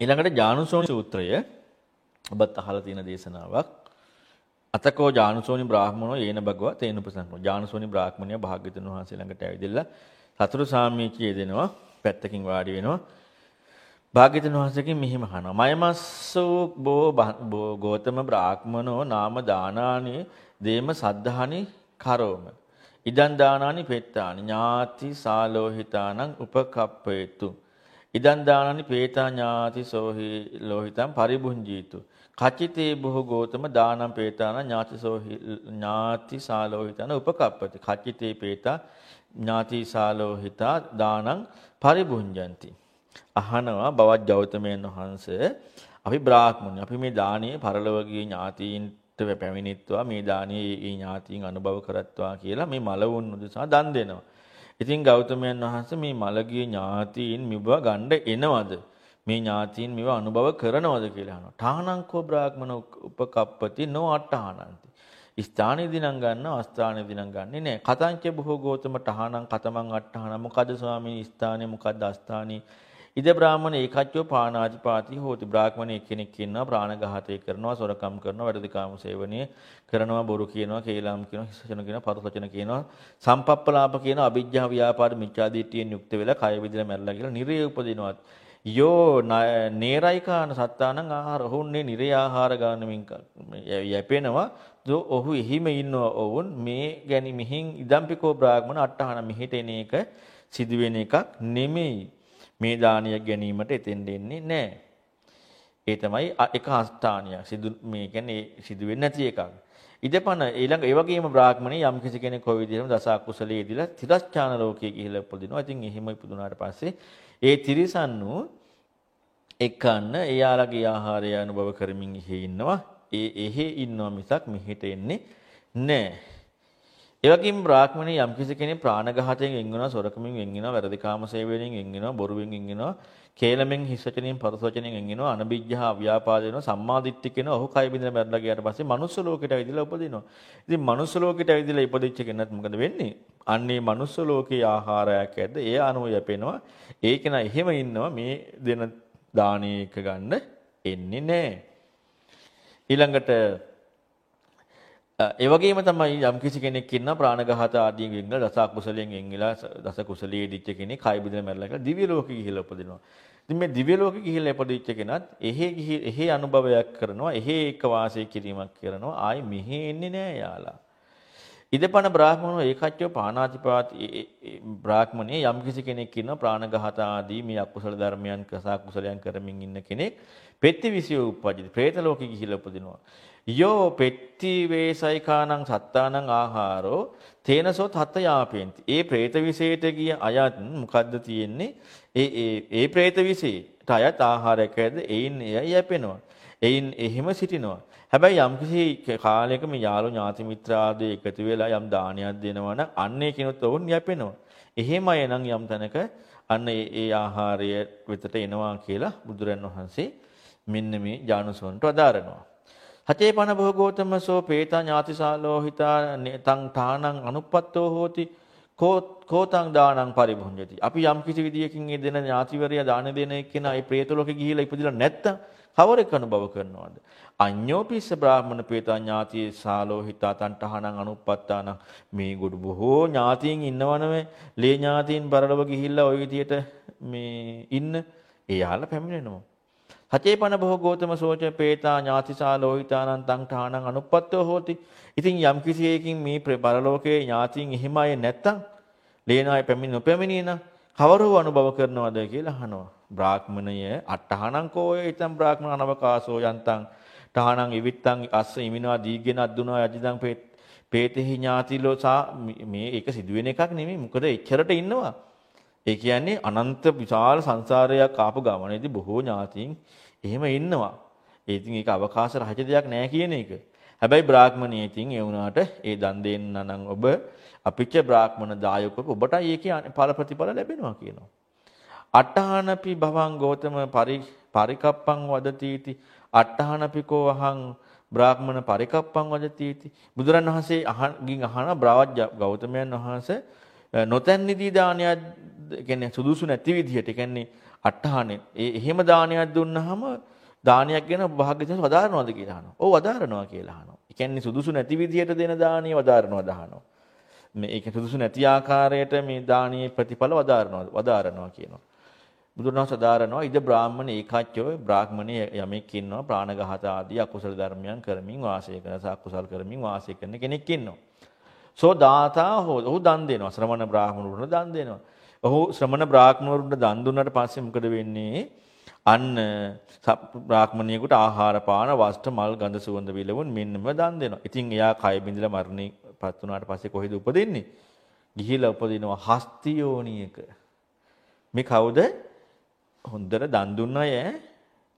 ඊළඟට ජානුසෝනි සූත්‍රය ඔබත් අහලා තියෙන දේශනාවක්. අතකෝ ජානුසෝනි බ්‍රාහ්මණෝ යේන භගවා තේන උපසංකෝ. ජානුසෝනි බ්‍රාහ්මණයා භාග්‍යතුන් වහන්සේ ළඟට ඇවිදilla සතුරු සාමීචිය දෙනවා. පැත්තකින් වාඩි වෙනවා. භාග්‍යතුන් වහන්සේගෙන් මෙහිම අහනවා. මයමස්සෝ බෝ ගෝතම බ්‍රාහ්මනෝ නාම දානානි දේම සද්ධානි කරෝම. ඉදන් දානානි පෙත්තානි ඥාති සාලෝහිතානං උපකප්පේතු. ඉදන් දානානි පේතා ඥාති සෝහි ලෝහිතං පරිබුංජීතු. කචිතේ බොහෝ ගෝතම දානම් පේතාන ඥාති සෝහි ඥාති සාලෝහිතන උපකප්පති. කචිතේ පේතා ඥාති සාලෝහිතා දානං පරිබුංජಂತಿ. අහනවා බවත් ගෞතමයන් වහන්සේ අපි බ්‍රාහ්මණය අපි මේ දානීය පරලොවගේ ඥාතීන්ට පැමිණිත්වා මේ දානීය ඒ ඥාතීන් අනුභව කරත්වා කියලා මේ මලවුන් උදෙසා දන් දෙනවා. ඉතින් ගෞතමයන් වහන්සේ මේ මලගිය ඥාතීන් මිබව ගන්න එනවද? මේ ඥාතීන් මේව අනුභව කරනවද කියලා අහනවා. ඨානංකෝ බ්‍රාහ්මණ උපකප්පති නෝ අට්ඨානන්ති. ස්ථානෙදී නම් ගන්නවා අස්ථානෙදී නම් ගන්නෙ නෑ. කතංච බොහෝ ගෝතම ඨානං කතමං අට්ඨාන මොකද ස්වාමීනි ස්ථානේ මොකද්ද අස්ථානේ ඉද බ්‍රාහ්මණ ඒකච්චෝ පානාතිපාති හෝති බ්‍රාහ්මණ එක්කෙනෙක් ඉන්නවා ප්‍රාණඝාතය කරනවා සොරකම් කරනවා වැඩදිකාම සේවනය කරනවා බොරු කියනවා කේලම් කියනවා හිසචන කියනවා පරුසචන කියනවා සම්පප්පලාප කියනවා අවිජ්ජා ව්‍යාපාර මිච්ඡාදිට්ඨියෙන් යුක්ත වෙලා කය විදිලා මැරලා කියලා නිරේ උපදිනවා යෝ නේරයිකාන සත්තානං ආහාර ඔහුන්නේ නිරේ ආහාර ගන්නමින් යැපෙනවා. දෝ ඔහු එහිම ඉන්නවා ඔවුන් මේ ගැනි මිහින් ඉදම්පිකෝ බ්‍රාහ්මණ අට්ටහන මිහිට එන එක සිදුවෙන එකක් නෙමෙයි. මේ දානිය ගැනීමට එතෙන් දෙන්නේ නැහැ. ඒ තමයි එක අස්ථානියක්. සිදු මේ කියන්නේ සිදු වෙන්නේ නැති එකක්. ඉදපන ඊළඟ ඒ වගේම බ්‍රාහ්මණේ යම් කිසි කෙනෙක් කොයි විදිහටම දස අකුසලයේ ඉදිලා තිරස්චාන ලෝකයේ ගිහිලා උපදිනවා. ඉතින් එහෙම ඉපදුනාට පස්සේ ඒ තිරිසන්නු එක්කන්න එයාලගේ ආහාරය අනුභව කරමින් ඉහි ඉන්නවා. ඒ එහෙ ඉන්නවා මිසක් මෙහෙට එන්නේ නැහැ. ඒ වගේම බ්‍රාහ්මණේ යම්කිසි කෙනෙක් ප්‍රාණඝාතයෙන් එන් වෙනවා, සොරකමින් එන් වෙනවා, වැරදි කාම සේවයෙන් එන් වෙනවා, බොරුවෙන් එන් වෙනවා, කේලමෙන් හිස්සචනින් පරසවචනෙන් එන් වෙනවා, අනබිජ්ජහා ව්‍යාපාද වෙනවා, සම්මාදිට්ඨික වෙනවා. ඔහු කය බින්දලා මැරලා ගියාට පස්සේ මනුස්ස ලෝකෙට ඇවිදලා උපදිනවා. ඉතින් මනුස්ස ලෝකෙට ඇවිදලා ඉපදිච්ච කෙනත් මොකද වෙන්නේ? අන්නේ මනුස්ස ලෝකේ ආහාරයක් ඇද්ද? ඒ අනුව යැපෙනවා. ඒක නා එහෙම ඉන්නවා මේ දෙන දානීයක ගන්න එන්නේ නැහැ. ඊළඟට ඒ වගේම තමයි යම් කිසි කෙනෙක් ඉන්න ප්‍රාණඝාත ආදීන් වෙන්න දස අකුසලයෙන් එංගිලා දස කුසලයේ දිච්ච කෙනෙක් කය බිඳ මැරලා කියලා දිව්‍ය ලෝකෙ ගිහිල්ලා උපදිනවා. ඉතින් මේ දිව්‍ය ලෝකෙ ගිහිල්ලා ඉපදිච්ච කෙනත් එහෙ ගිහි එහෙ අනුභවයක් කරනවා, එහෙ එක වාසය කිරීමක් කරනවා. ආයි මෙහෙ එන්නේ නෑ යාලා. ඉදපන බ්‍රාහ්මණෝ ඒකච්චෝ පාණාතිපාති බ්‍රාහ්මණේ යම් කිසි කෙනෙක් ඉන්නවා ප්‍රාණඝාත ආදී මේ අකුසල ධර්මයන් කසා කුසලයන් කරමින් ඉන්න කෙනෙක් පෙත්ති විසිය උපජිත പ്രേත ලෝකෙ ගිහිලා උපදිනවා. යෝ පෙත්ති වේසයිකානං සත්තානං ආහාරෝ තේනසොත් හත යාපෙන්ති. ඒ പ്രേත විසයට ගිය අයත් මොකද්ද තියෙන්නේ? ඒ ඒ ඒ പ്രേත විසයට අයත් ආහාරයක් ඇද එයින් එයයි යැපෙනවා. එයින් එහිම සිටිනවා. හැබැයි යම්කිසි කාලයක මේ යාළු ඥාති මිත්‍ර ආදී එකතු වෙලා යම් දානයක් දෙනවා නම් අන්නේ කිනුත් වුන් යැපෙනවා. එහෙම අය නම් යම් තැනක අන්න ඒ ආහාරය වෙතට එනවා කියලා බුදුරන් වහන්සේ මෙන්න මේ ජානුසොන්ට අදාරනවා. හතේ පන භෝගෝතම සෝ පේතා ඥාතිසාලෝහිතා තං තානං අනුප්පත්තෝ හෝති කෝතං දානං පරිභුඤ්ජති. අපි යම් කිසි විදියකින් ඒ දෙන ඥාතිවරයා දාන දෙන එක්කෙනා ඒ പ്രേතලෝකෙ ගිහිලා ඉපදිලා නැත්තම් කවරෙක් අනුභව කරනවද? අඤ්ඤෝපිස්ස බ්‍රාහ්මණ ප්‍රේතා ඥාතියේ සාලෝහිතා තණ්ඨහණං අනුප්පත්තානං මේ ගොඩ බොහෝ ඥාතීන් ඉන්නවනේ. ලේ ඥාතීන් පරලොව ගිහිල්ලා ওই විදියට මේ ඉන්න එයාලා පැමිණෙනවා. හචේපන බොහෝ ගෝතම සෝච පේතා ඥාතිසා ලෝහිතානං තං ඨානං අනුප්පත්තෝ හෝති. ඉතින් යම් කිසි එකකින් මේ පරලෝකයේ ඥාතීන් එහෙම අය නැත්තම් ලේනාය පැමිණ නොපැමිණින කවරෝ අනුභව කරනවද කියලා අහනවා. බ්‍රාහ්මණය අට්ඨහනං කෝය ඉතං බ්‍රාහ්මණ අනවකාසෝ යන්තං ඨානං ඉවිත්තං අස්ස ඉමිනවා දීගෙන අද්දුනා යජිදං පේතෙහි ඥාතිලෝ මේ ඒක සිදුවෙන එකක් නෙමෙයි. මොකද එච්චරට ඉන්නවා. ඒ කියන්නේ අනන්ත විශාල සංසාරයක් ආපු ගමනේදී බොහෝ ඥාතීන් එහෙම ඉන්නවා. ඒ ඉතින් ඒක අවකාශ රහිත දෙයක් නෑ කියන එක. හැබැයි බ්‍රාහ්මණයේ ඉතින් ඒ වුණාට ඒ දන් දෙන්න නම් ඔබ අපිච්ච බ්‍රාහ්මණ දායක ඔබටයි ඒකේ ඵල ප්‍රතිඵල ලැබෙනවා කියනවා. අට්ඨානපි භවං ගෝතම පරිකප්පං වදතිති අට්ඨානපිකෝ අහං බ්‍රාහ්මණ පරිකප්පං වදතිති බුදුරණවහන්සේ අහගින් අහන බ්‍රාවජ්‍ය ගෞතමයන් වහන්සේ නොතැන් නිදී දානයක් කියන්නේ සුදුසු නැති විදිහට කියන්නේ අට්ඨානෙ. ඒ එහෙම දානයක් දුන්නාම දානයක් ගැන භාග්‍යවතුන් වදාරනවද කියලා අහනවා. ඔව් වදාරනවා කියලා අහනවා. ඒ කියන්නේ සුදුසු නැති විදියට දෙන දානිය වදාරනවද අහනවා. මේ ඒක සුදුසු නැති ආකාරයට මේ දානීය ප්‍රතිඵල වදාරනවා වදාරනවා කියනවා. බුදුරණවහන්සේ දාරනවා ඉද බ්‍රාහ්මණ ඒකච්චෝ බ්‍රාහ්මණේ යමෙක් ඉන්නවා ප්‍රාණඝාත ආදී අකුසල ධර්මයන් කරමින් වාසය කරන සාකුසල් කරමින් වාසය කරන කෙනෙක් ඉන්නවා. සෝ දාතා හෝ ඔහු දන් දෙනවා ශ්‍රමණ බ්‍රාහ්මණුන්ට දන් දෙනවා. ඔහු ශ්‍රමණ බ්‍රාහ්මණුන්ට දන් දුන්නාට පස්සේ මොකද වෙන්නේ? අන්න බ්‍රාහ්මණියෙකුට ආහාර පාන වස්ත්‍ර මල් ගඳ සුවඳ විලවුන් මෙන්නම දන් දෙනවා. ඉතින් එයා කය බිඳලා මරණේ පත් වුණාට පස්සේ කොහෙද උපදින්නේ? ගිහිලා උපදිනවා හස්තියෝනියක. මේ කවුද? හොඳට දන් දුන්න අය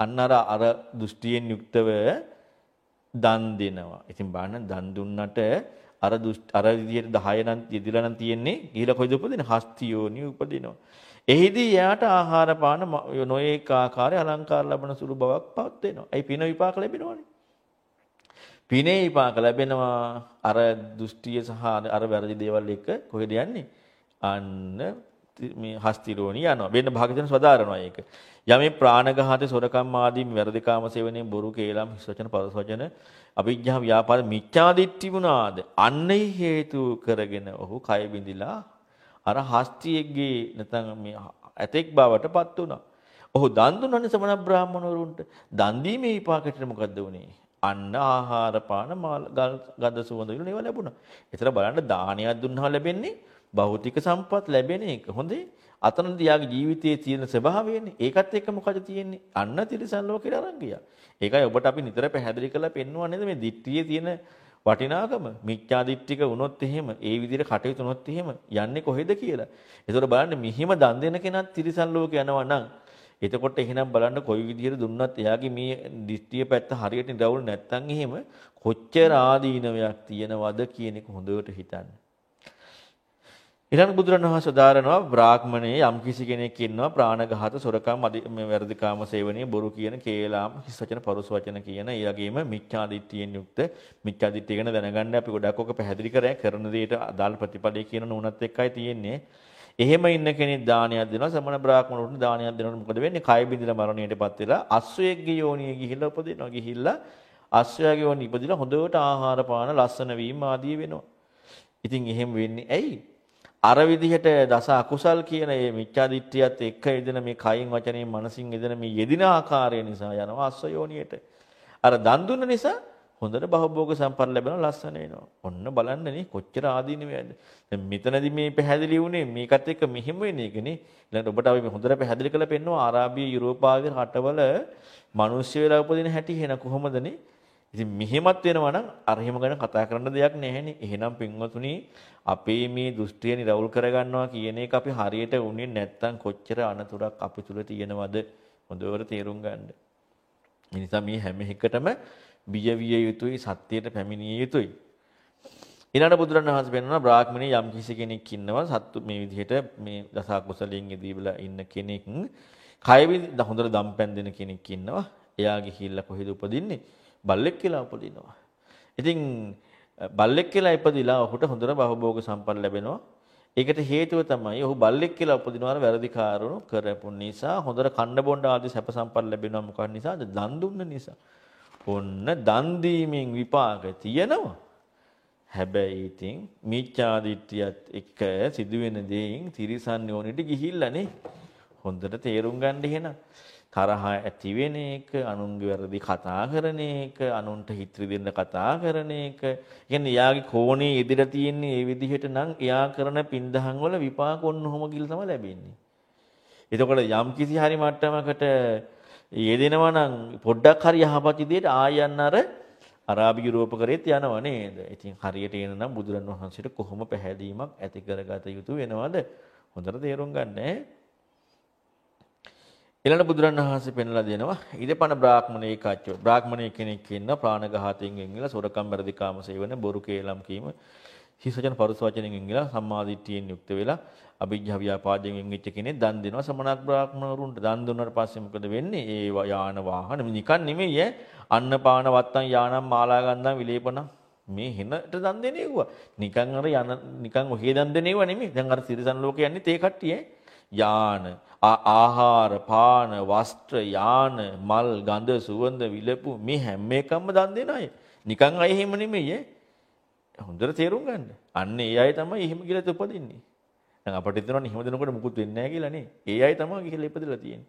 අන්න අර අර දෘෂ්ටියෙන් යුක්තව දන් දෙනවා. ඉතින් බලන්න දන් දුන්නට අර අර විදියට 10 නම් යෙදිලා නම් තියෙන්නේ ගිහිලා කොයිද උපදින්නේ? හස්තියෝනිය උපදිනවා. එහිදී එයාට ආහාර පාන නොඒක ආකාරයේ අලංකාර ලබන සුළු බවක් පවත් වෙනවා. ඒ පින විපාක ලැබෙනවනේ. පිනේ විපාක ලැබෙනවා අර දෘෂ්ටිය සහ අර වැරදි දේවල් එක්ක කොහෙද යන්නේ? අන්න මේ හස්තිරෝණි යනවා. වෙන භාගයෙන් සදාරනවා ඒක. යමේ ප්‍රාණඝාතේ සොරකම් ආදී වැරදිකාම සේවනයේ බොරු කේලම් හිස් වචන පරස වචන අවිජ්ජා ව්‍යාපාද මිච්ඡාදිට්ඨි වුණාද? අන්නේ හේතු කරගෙන ඔහු කය බිඳිලා අර හස්තියෙක්ගේ නැත්නම් මේ ඇතෙක් බවට පත් වුණා. ඔහු දන් දුන්නනේ සමන බ්‍රාහ්මණවරුන්ට. දන් දීමේ විපාකයට මොකද්ද වුනේ? අන්න ආහාර පාන මාල් ගඳ සුවඳ විල ඒවා ලැබුණා. ඒතර බලන්න දානයක් දුන්නා ලැබෙන්නේ භෞතික සම්පත් ලැබෙන එක. හොඳේ. අතනදී යාගේ ජීවිතයේ තියෙන ස්වභාවයනේ. ඒකත් එක්ක මොකද තියෙන්නේ? අන්න තිරසන් ලෝකෙට අරන් ගියා. ඒකයි ඔබට අපි නිතර පැහැදිලි කරලා පෙන්වන්නේ නේද මේ දිට්ඨියේ තියෙන වටිනාකම මිච්ඡා දිට්ඨික වුණොත් එහෙම ඒ විදිහට කටයුතු වුණොත් එහෙම යන්නේ කොහෙද කියලා. ඒතකොට බලන්න මිහිම දන් දෙන කෙනත් තිරිසන් ලෝකේ යනවා නම් එතකොට එහෙනම් බලන්න කොයි විදිහට දුන්නත් එයාගේ මේ දිට්ඨිය පැත්ත හරියට නිරවුල් නැත්තම් එහෙම කොච්චර ආදීනවයක් තියෙනවද කියන එක හොඳට හිතන්න. ඊළඟ බුදුරණවහන්සේ උදාරනවා බ්‍රාහ්මණයේ යම් කිසි කෙනෙක් ඉන්නවා ප්‍රාණඝාත සොරකම් මේ වැරදිකාම සේවනයේ බොරු කියන කේලාම් හිස් වචන පරුස වචන කියන ඒ වගේම මිච්ඡා දිට්ඨියෙන් යුක්ත මිච්ඡා දිට්ඨිය ගැන දැනගන්න අපි ගොඩක් ඔක පැහැදිලි කරා කරන දෙයට අදාළ ප්‍රතිපලයේ කියන නුනත් එක්කයි තියෙන්නේ. එහෙම ඉන්න කෙනෙක් දානයක් දෙනවා සමන බ්‍රාහ්මණුන්ට දානයක් දෙනකොට මොකද වෙන්නේ? කය බිඳලා මරණයටපත් වෙලා අස්වැයේගේ යෝනිය ගිහිල්ලා උපදිනවා. ගිහිල්ලා අස්වැයගේ යෝනිය ඉපදිලා හොඳට ආහාර පාන ලස්සන වීම ආදී වෙනවා. ඉතින් එහෙම වෙන්නේ ඇයි? අර විදිහට දස අකුසල් කියන මේ මිච්ඡා දිට්ඨියත් එක්ක යෙදෙන මේ කයින් වචනයෙන් මනසින් යෙදෙන මේ යෙදින ආකාරය නිසා යනවා අස්සයෝනියට. අර දන් දුන්න නිසා හොඳට බහභෝග සම්පන්න ලැබෙන ලස්සන වෙනවා. ඔන්න බලන්නනේ කොච්චර ආදීනවද. දැන් මෙතනදී මේ පැහැදිලි වුණේ මේකත් එක්ක මෙහෙම වෙන එකනේ. ඊළඟට ඔබට අපි හොඳට පැහැදිලි කරලා පෙන්නවා ආරාබිය යුරෝපාවේ රටවල මිනිස්සු වෙලා උපදින හැටි වෙන කොහොමදනේ? ඉතින් මෙහෙමත් වෙනවා නම් අර එහෙම ගැන කතා කරන්න දෙයක් නැහැනේ. එහෙනම් පින්වතුනි අපේ මේ දෘෂ්ටිය නිරවුල් කරගන්නවා කියන එක අපි හරියට උනේ නැත්තම් කොච්චර අනතුරක් අපි තුල තියෙනවද හොඳට තේරුම් ගන්න. ඒ නිසා මේ හැම එකටම බිය විය යුතුයි සත්‍යයට පැමිණිය යුතුයි. ඊළඟ බුදුරණවහන්සේ පෙන්වනවා බ්‍රාහ්මණේ යම් කිසි කෙනෙක් ඉන්නවා සත්තු මේ විදිහට මේ දස කුසලයෙන් යෙදීලා ඉන්න කෙනෙක් කය හොඳට දම්පැන් දෙන කෙනෙක් ඉන්නවා. එයා ගිහිල්ලා කොහෙද උපදින්නේ? බල්ලෙක් කියලා උපදිනවා. ඉතින් බල්ලෙක් කියලා ඉපදිලා ඔහුට හොඳට බහභෝග සම්පන්න ලැබෙනවා. ඒකට හේතුව තමයි ඔහු බල්ලෙක් කියලා උපදිනවන වැරදි කාරණු කරපු නිසා හොඳට කන්න බොණ්ඩ ආදී සැප සම්පන්න ලැබෙනවා මොකක් නිසාද? දන් දුන්න නිසා. ඔන්න දන් දීමෙන් විපාක තියෙනවා. හැබැයි ඉතින් මිච්ඡා දිට්ඨියත් එක්ක සිදුවෙන දේයින් තිරිසන් යෝනිට ගිහිල්ලානේ. හොඳට තේරුම් ගන්න එහෙනම්. තරහ ඇති වෙන එක, අනුන්ගේ වැරදි කතා කරන එක, අනුන්ට හිත්‍රි දෙන්න කතා කරන එක. කියන්නේ එයාගේ කෝණේ ඉදිරියට තියෙන්නේ ඒ විදිහට නම් එයා කරන පින්දහම් වල විපාක ඔන්නෝම කිල් තමයි ලැබෙන්නේ. එතකොට යම් කිසි හරි මට්ටමකට යෙදෙනවා නම් පොඩ්ඩක් හරි යහපත් විදිහට ආයන්න අර අරාබි යුරෝප කරේත් යනව නේද? ඉතින් හරියට එන නම් බුදුරන් වහන්සේට කොහොම පැහැදීමක් ඇති කරගත යුතු වෙනවද? හොඳට තේරුම් ගන්න ඈ. ඊළඟ බුදුරණවහන්සේ පෙන්වලා දෙනවා ඉදපණ බ්‍රාහ්මණේ කච්චෝ. බ්‍රාහ්මණේ කෙනෙක් ඉන්න ප්‍රාණඝාතයෙන් එංගිලා සොරකම් බරදිකාම සේවන බොරු කේලම් කීම හිසචන පරුස වචනෙන් එංගිලා සම්මාදිට්ඨියෙන් යුක්ත වෙලා අභිජ්ජා ව්‍යාපාදයෙන් එංගිච්ච කෙනෙක් දන් දෙනවා සමනක් බ්‍රාහ්මණවරුන්ට දන් දුන්නාට පස්සේ මොකද වෙන්නේ? ඒ යාන වාහන. නිකන් නෙමෙයි ඈ. අන්න පාන වත්තන් යානම් මාලා ගන්දම් විලේපන මේ හෙනට දන් දෙනේවුවා නිකන් අර යන නිකන් ඔහේ දන් දෙනේවා නෙමෙයි. දැන් අර සිරිසන් ලෝකේ යන්නේ තේ කට්ටිය ඈ. යාන, ආහාර, පාන, වස්ත්‍ර, යාන, මල්, ගඳ, සුවඳ, විලපු මේ හැම එකක්ම දන් දෙන අය. නිකන් අය එහෙම නෙමෙයි ඈ. හොඳට තේරුම් ගන්න. අන්න ඒ අය තමයි එහෙම කියලා උපදින්නේ. දැන් අපිට හිතනවා එහෙම දෙනකොට මුකුත් වෙන්නේ නැහැ කියලා නේ. ඒ අය තමයි ගිහලා ඉපදලා තියෙන්නේ.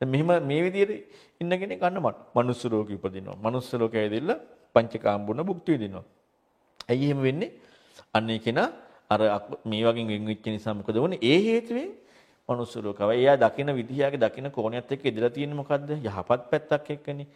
දැන් මෙහෙම මේ විදිහට ඉන්න කෙනෙක් අන්න මනුස්ස ලෝකෙ ඉපදිනවා. මනුස්ස ලෝකෙ ඇවිදilla පංචකාම බුණ භුක්ති විඳිනවා. ඇයි එහෙම වෙන්නේ? අන්න ඒ කෙනා අර මේ වගේ වෙන් වෙච්ච නිසා මොකද වුනේ? ඒ හේතුවෙන් මනුස්ස ලෝකව. එයා දකින විදිහයගේ දකින කෝණයත් එක්ක ඉදලා තියෙන්නේ මොකද්ද? යහපත් පැත්තක් එක්කනේ.